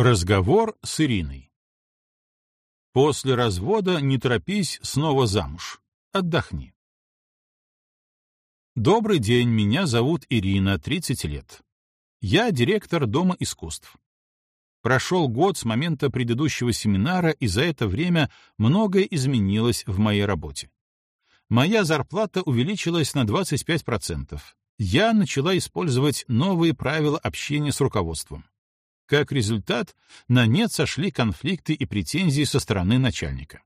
Разговор с Ириной. После развода не торопись снова замуж. Отдохни. Добрый день, меня зовут Ирина, 30 лет. Я директор Дома искусств. Прошел год с момента предыдущего семинара, и за это время многое изменилось в моей работе. Моя зарплата увеличилась на 25%. Я начала использовать новые правила общения с руководством. Как результат, на нет сошли конфликты и претензии со стороны начальника.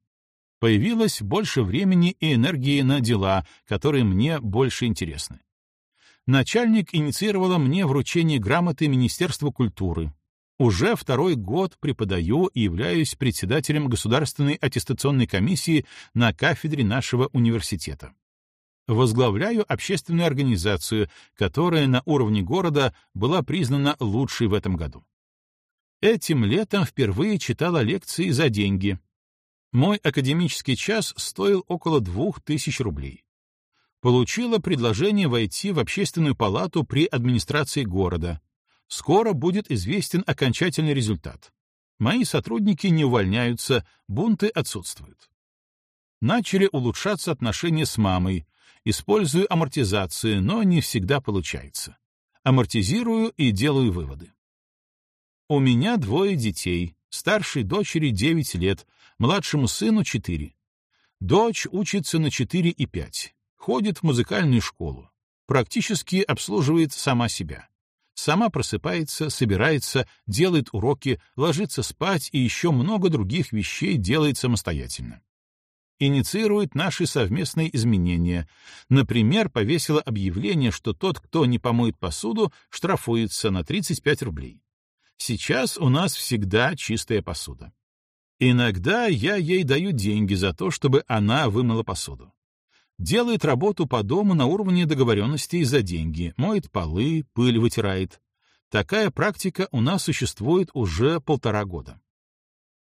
Появилось больше времени и энергии на дела, которые мне больше интересны. Начальник инициировала мне вручение грамоты Министерства культуры. Уже второй год преподаю и являюсь председателем Государственной аттестационной комиссии на кафедре нашего университета. Возглавляю общественную организацию, которая на уровне города была признана лучшей в этом году. Этим летом впервые читала лекции за деньги. Мой академический час стоил около двух тысяч рублей. Получила предложение войти в общественную палату при администрации города. Скоро будет известен окончательный результат. Мои сотрудники не увольняются, бунты отсутствуют. Начали улучшаться отношения с мамой. Использую амортизацию, но не всегда получается. Амортизирую и делаю выводы. У меня двое детей. Старшей дочери 9 лет, младшему сыну 4. Дочь учится на 4 и 5. Ходит в музыкальную школу. Практически обслуживает сама себя. Сама просыпается, собирается, делает уроки, ложится спать и еще много других вещей делает самостоятельно. Инициирует наши совместные изменения. Например, повесила объявление, что тот, кто не помоет посуду, штрафуется на 35 рублей. Сейчас у нас всегда чистая посуда. Иногда я ей даю деньги за то, чтобы она вымыла посуду. Делает работу по дому на уровне договоренностей за деньги, моет полы, пыль вытирает. Такая практика у нас существует уже полтора года.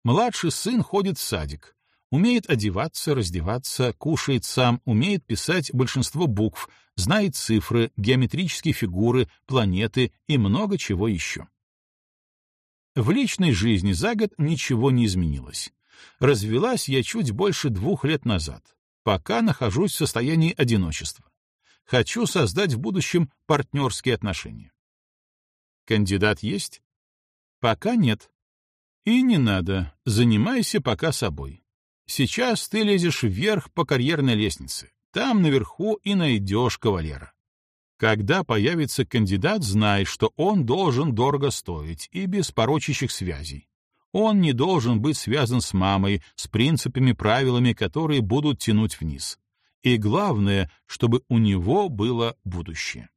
Младший сын ходит в садик, умеет одеваться, раздеваться, кушает сам, умеет писать большинство букв, знает цифры, геометрические фигуры, планеты и много чего еще. В личной жизни за год ничего не изменилось. Развелась я чуть больше двух лет назад. Пока нахожусь в состоянии одиночества. Хочу создать в будущем партнерские отношения. Кандидат есть? Пока нет. И не надо, занимайся пока собой. Сейчас ты лезешь вверх по карьерной лестнице. Там наверху и найдешь кавалера. Когда появится кандидат, знай, что он должен дорого стоить и без порочащих связей. Он не должен быть связан с мамой, с принципами, правилами, которые будут тянуть вниз. И главное, чтобы у него было будущее.